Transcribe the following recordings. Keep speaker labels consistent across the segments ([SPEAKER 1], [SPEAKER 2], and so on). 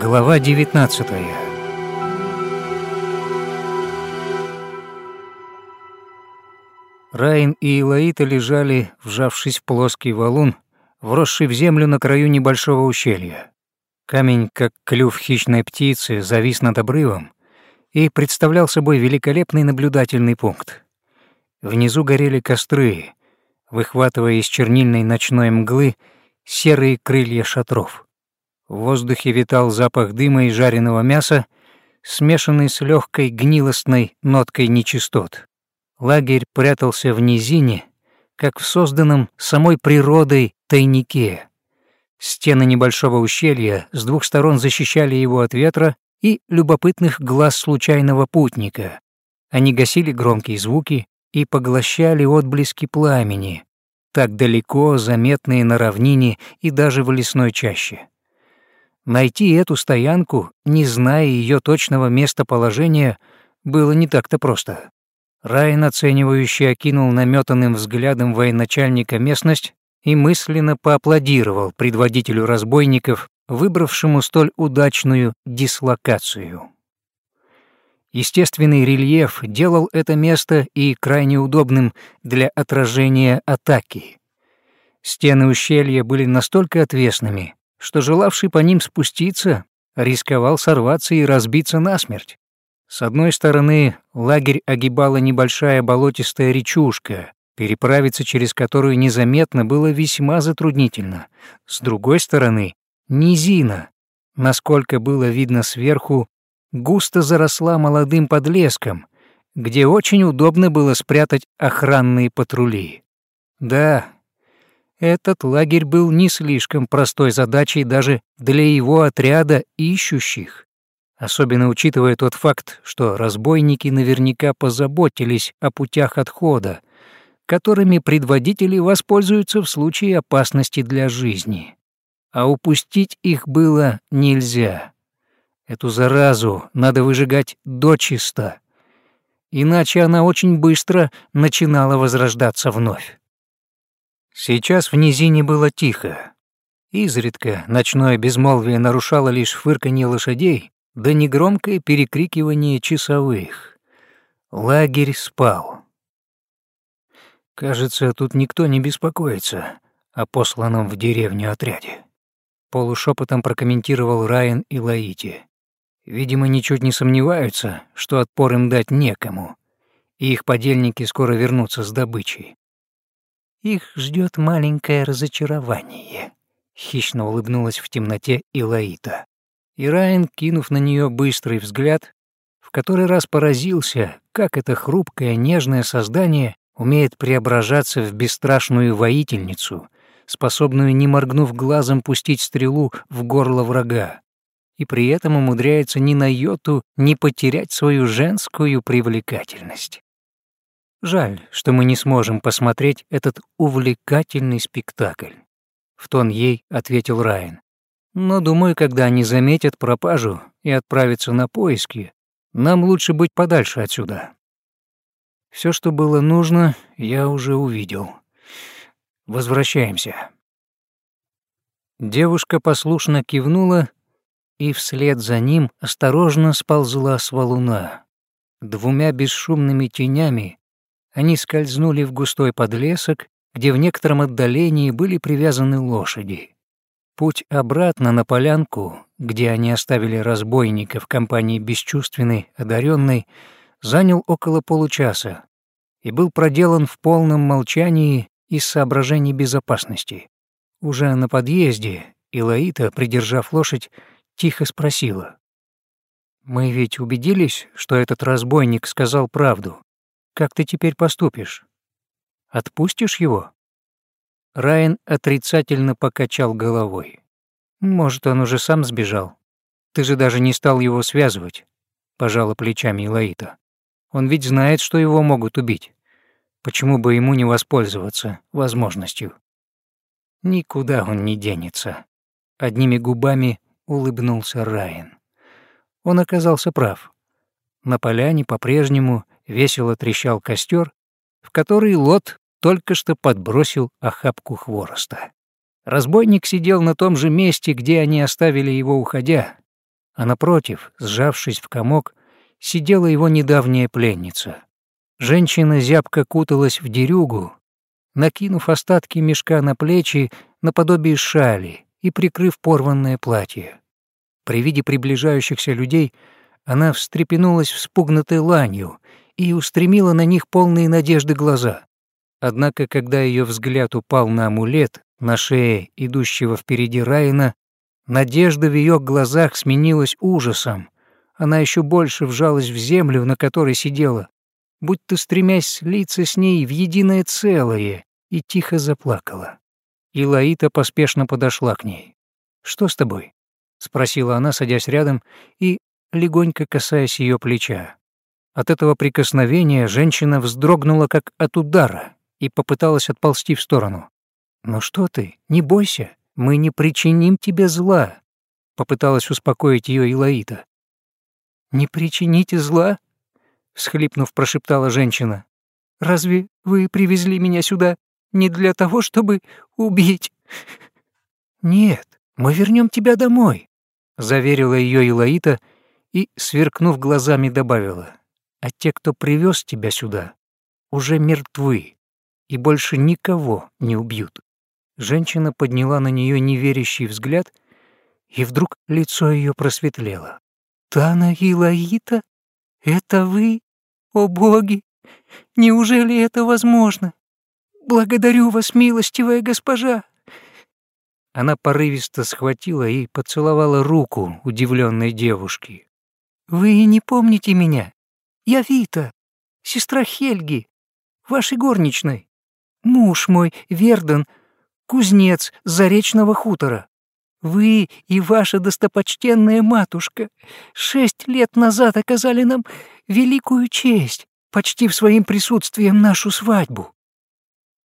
[SPEAKER 1] Глава 19 Райн и Илаита лежали, вжавшись в плоский валун, вросший в землю на краю небольшого ущелья. Камень, как клюв хищной птицы, завис над обрывом и представлял собой великолепный наблюдательный пункт. Внизу горели костры, выхватывая из чернильной ночной мглы серые крылья шатров. В воздухе витал запах дыма и жареного мяса, смешанный с легкой гнилостной ноткой нечистот. Лагерь прятался в низине, как в созданном самой природой тайнике. Стены небольшого ущелья с двух сторон защищали его от ветра и любопытных глаз случайного путника. Они гасили громкие звуки и поглощали отблески пламени, так далеко заметные на равнине и даже в лесной чаще. Найти эту стоянку, не зная ее точного местоположения, было не так-то просто. Райан, оценивающе окинул наметанным взглядом военачальника местность и мысленно поаплодировал предводителю разбойников, выбравшему столь удачную дислокацию. Естественный рельеф делал это место и крайне удобным для отражения атаки. Стены ущелья были настолько отвесными, что желавший по ним спуститься рисковал сорваться и разбиться насмерть. С одной стороны, лагерь огибала небольшая болотистая речушка, переправиться через которую незаметно было весьма затруднительно. С другой стороны, низина, насколько было видно сверху, густо заросла молодым подлеском, где очень удобно было спрятать охранные патрули. Да, этот лагерь был не слишком простой задачей даже для его отряда ищущих, особенно учитывая тот факт, что разбойники наверняка позаботились о путях отхода, которыми предводители воспользуются в случае опасности для жизни. А упустить их было нельзя. Эту заразу надо выжигать дочисто, иначе она очень быстро начинала возрождаться вновь. Сейчас в низине было тихо. Изредка ночное безмолвие нарушало лишь фырканье лошадей да негромкое перекрикивание часовых. Лагерь спал. Кажется, тут никто не беспокоится о посланном в деревню отряде. Полушепотом прокомментировал Райан и Лаити. Видимо, ничуть не сомневаются, что отпор им дать некому, и их подельники скоро вернутся с добычей. Их ждет маленькое разочарование. Хищно улыбнулась в темноте Илаита. И Райан, кинув на нее быстрый взгляд, в который раз поразился, как это хрупкое, нежное создание умеет преображаться в бесстрашную воительницу, способную, не моргнув глазом, пустить стрелу в горло врага, и при этом умудряется ни на йоту не потерять свою женскую привлекательность. Жаль, что мы не сможем посмотреть этот увлекательный спектакль. В тон ей ответил Райан. Но думаю, когда они заметят пропажу и отправятся на поиски, нам лучше быть подальше отсюда. Все, что было нужно, я уже увидел. Возвращаемся. Девушка послушно кивнула и вслед за ним осторожно сползла с валуна. Двумя бесшумными тенями они скользнули в густой подлесок, где в некотором отдалении были привязаны лошади. Путь обратно на полянку, где они оставили разбойника в компании бесчувственной, одаренной, занял около получаса и был проделан в полном молчании из соображений безопасности. Уже на подъезде Илаита, придержав лошадь, тихо спросила. «Мы ведь убедились, что этот разбойник сказал правду. Как ты теперь поступишь? Отпустишь его?» Райан отрицательно покачал головой. «Может, он уже сам сбежал? Ты же даже не стал его связывать», — пожала плечами Илаита. «Он ведь знает, что его могут убить. Почему бы ему не воспользоваться возможностью?» «Никуда он не денется», — одними губами улыбнулся Райан. Он оказался прав. На поляне по-прежнему весело трещал костер, в который Лот только что подбросил охапку хвороста. Разбойник сидел на том же месте, где они оставили его уходя, а напротив, сжавшись в комок, сидела его недавняя пленница. Женщина зябко куталась в дерюгу, накинув остатки мешка на плечи наподобие шали и прикрыв порванное платье. При виде приближающихся людей она встрепенулась вспугнутой ланью и устремила на них полные надежды глаза. Однако, когда ее взгляд упал на амулет на шее идущего впереди Райана, надежда в ее глазах сменилась ужасом. Она еще больше вжалась в землю, на которой сидела, будто стремясь слиться с ней в единое целое, и тихо заплакала. И Лаита поспешно подошла к ней. «Что с тобой?» — спросила она, садясь рядом и легонько касаясь ее плеча. От этого прикосновения женщина вздрогнула, как от удара, и попыталась отползти в сторону. «Ну что ты, не бойся, мы не причиним тебе зла», — попыталась успокоить ее Илаита. «Не причините зла?» — всхлипнув, прошептала женщина. «Разве вы привезли меня сюда не для того, чтобы убить?» «Нет, мы вернем тебя домой», — заверила ее Илаита и, сверкнув глазами, добавила. «А те, кто привез тебя сюда, уже мертвы и больше никого не убьют». Женщина подняла на нее неверящий взгляд, и вдруг лицо ее просветлело. «Тана Илаита? Это вы? О боги! Неужели это возможно? Благодарю вас, милостивая госпожа!» Она порывисто схватила и поцеловала руку удивленной девушки. «Вы не помните меня? Я Вита, сестра Хельги, вашей горничной. Муж мой, Верден, кузнец Заречного хутора. Вы и ваша достопочтенная матушка шесть лет назад оказали нам великую честь, почти в своим присутствием нашу свадьбу».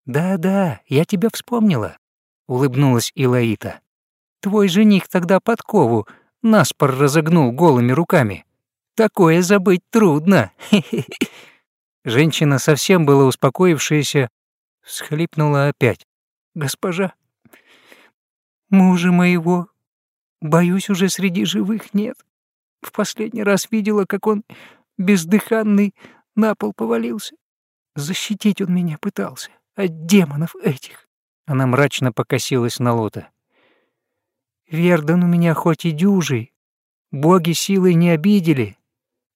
[SPEAKER 1] «Да-да, я тебя вспомнила», — улыбнулась Илаита. «Твой жених тогда подкову наспор разогнул голыми руками. Такое забыть трудно». Женщина, совсем была успокоившаяся, всхлипнула опять. «Госпожа, Мужа моего, боюсь, уже среди живых нет. В последний раз видела, как он бездыханный на пол повалился. Защитить он меня пытался от демонов этих. Она мрачно покосилась на Лота. Вердан у меня хоть и дюжий, боги силой не обидели.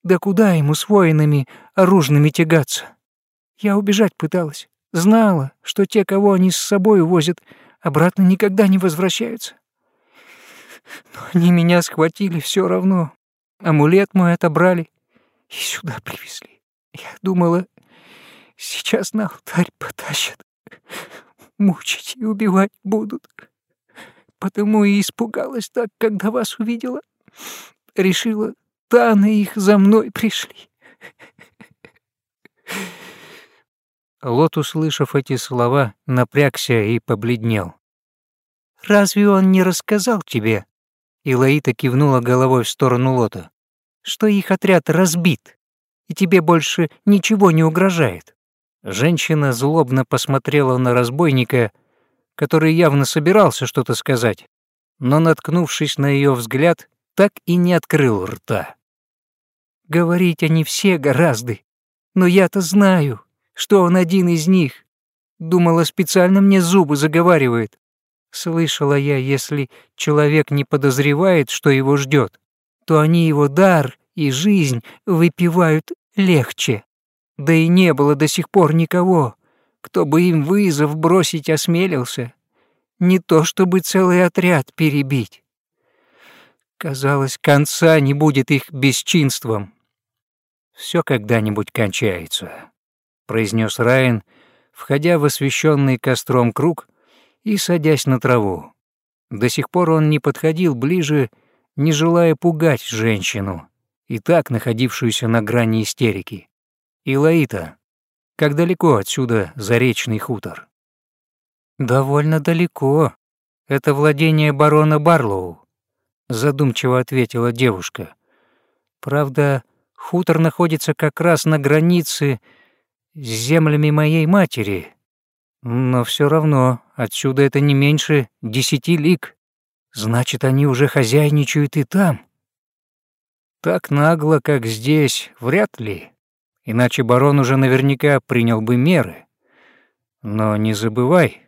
[SPEAKER 1] Да куда ему с воинами оружными тягаться? Я убежать пыталась, знала, что те, кого они с собой увозят, обратно никогда не возвращаются. Но они меня схватили все равно. Амулет мой отобрали и сюда привезли. Я думала, сейчас на алтарь потащат, мучить и убивать будут. Потому и испугалась так, когда вас увидела. Решила, Таны их за мной пришли.
[SPEAKER 2] Лот, услышав эти слова, напрягся и побледнел.
[SPEAKER 1] «Разве он не рассказал тебе?» Илаита кивнула головой в сторону Лота. «Что их отряд разбит, и тебе больше ничего не угрожает».
[SPEAKER 2] Женщина злобно посмотрела на разбойника, который явно собирался что-то сказать, но, наткнувшись на ее взгляд, так и не открыл рта.
[SPEAKER 1] «Говорить они все гораздо, но я-то знаю, что он один из них. Думала, специально мне зубы заговаривает. Слышала я, если человек не подозревает, что его ждет, то они его дар и жизнь выпивают легче. Да и не было до сих пор никого, кто бы им вызов бросить осмелился. Не то чтобы целый отряд перебить. Казалось, конца не будет их бесчинством.
[SPEAKER 2] Все когда-нибудь кончается произнес Райан, входя в освещенный костром круг и садясь на траву. До сих пор он не подходил ближе, не желая пугать женщину, и так находившуюся на грани истерики. «Илаита, как далеко отсюда Заречный хутор?»
[SPEAKER 1] «Довольно далеко. Это владение барона Барлоу», — задумчиво ответила девушка. «Правда, хутор находится как раз на границе с землями моей матери. Но все равно отсюда это не меньше десяти лиг. Значит, они уже хозяйничают и там. Так нагло, как здесь, вряд ли. Иначе барон уже наверняка принял бы меры. Но не забывай,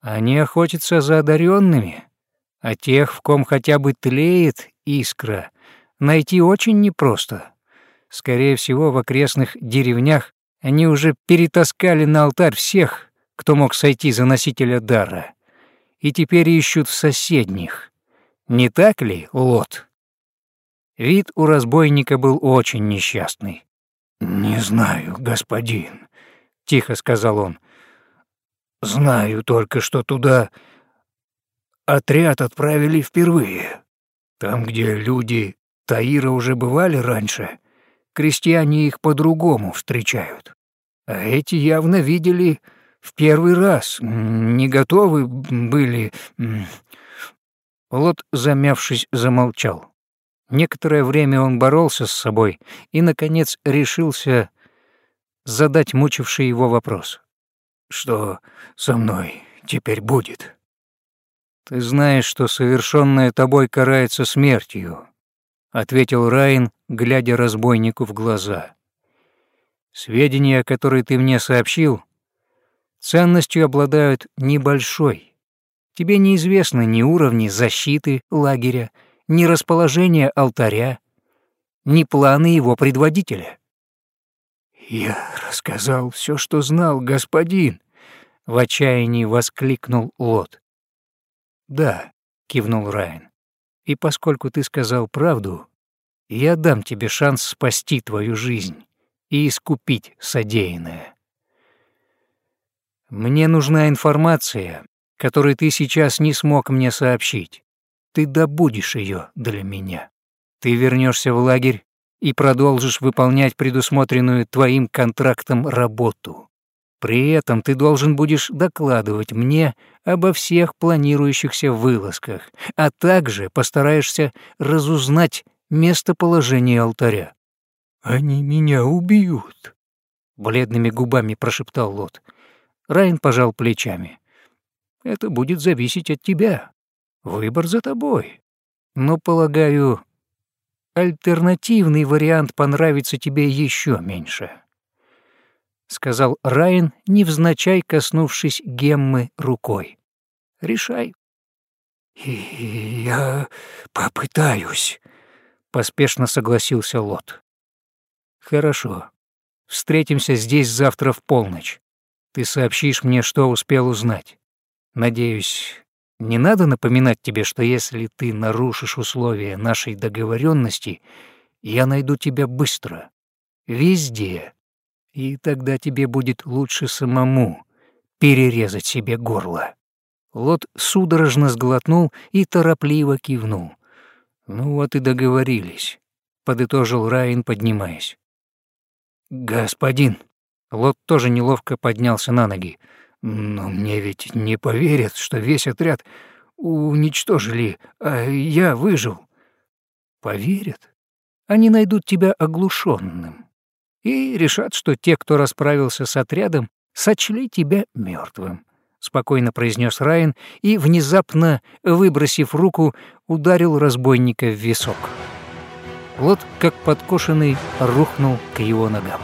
[SPEAKER 1] они охотятся за одаренными, а тех, в ком хотя бы тлеет искра, найти очень непросто. Скорее всего, в окрестных деревнях они уже перетаскали на алтарь всех, кто мог сойти за носителя дара, и теперь ищут в соседних. Не так ли, Лот? Вид у разбойника был очень несчастный.
[SPEAKER 2] «Не знаю, господин», —
[SPEAKER 1] тихо сказал он.
[SPEAKER 2] «Знаю только, что туда отряд отправили впервые. Там, где люди Таира уже бывали раньше, крестьяне их по-другому встречают. А эти явно видели в первый раз, не готовы были...»
[SPEAKER 1] Лот, замявшись, замолчал. Некоторое время он боролся с собой и, наконец, решился задать мучивший его вопрос.
[SPEAKER 2] «Что со мной теперь будет?»
[SPEAKER 1] «Ты знаешь, что совершенное тобой карается смертью», — ответил Райн, глядя разбойнику в глаза. «Сведения, которые ты мне сообщил, ценностью обладают небольшой. Тебе неизвестны ни уровни защиты лагеря, ни расположение алтаря, ни планы его предводителя.
[SPEAKER 2] «Я рассказал все, что знал, господин», —
[SPEAKER 1] в отчаянии воскликнул Лот.
[SPEAKER 2] «Да», — кивнул Райан, — «и поскольку ты сказал правду, я дам тебе шанс спасти твою жизнь и искупить содеянное».
[SPEAKER 1] «Мне нужна информация, которую ты сейчас не смог мне сообщить. Ты добудешь ее для меня. Ты вернешься в лагерь и продолжишь выполнять предусмотренную твоим контрактом работу. При этом ты должен будешь докладывать мне обо всех планирующихся вылазках, а также постараешься разузнать местоположение алтаря.
[SPEAKER 2] «Они меня убьют», —
[SPEAKER 1] бледными губами прошептал Лот. Райн пожал плечами. «Это будет зависеть от тебя. Выбор за тобой. Но, полагаю, альтернативный вариант понравится тебе еще меньше», — сказал Райан, невзначай коснувшись Геммы рукой. «Решай».
[SPEAKER 2] «Я попытаюсь», —
[SPEAKER 1] поспешно согласился Лот. «Хорошо. Встретимся здесь завтра в полночь. Ты сообщишь мне, что успел узнать. Надеюсь, не надо напоминать тебе, что если ты нарушишь условия нашей договоренности, я найду тебя быстро, везде, и тогда тебе будет лучше самому перерезать себе горло». Лот судорожно сглотнул и торопливо кивнул. «Ну вот и договорились», — подытожил Райан, поднимаясь.
[SPEAKER 2] «Господин!» Лот тоже неловко поднялся на ноги. Но мне ведь не поверят, что весь отряд уничтожили, а я выжил.
[SPEAKER 1] Поверят. Они найдут тебя оглушенным и решат, что те, кто расправился с отрядом, сочли тебя мертвым. спокойно произнес Райан и, внезапно выбросив руку, ударил разбойника в висок. Лот, как подкошенный, рухнул к его ногам.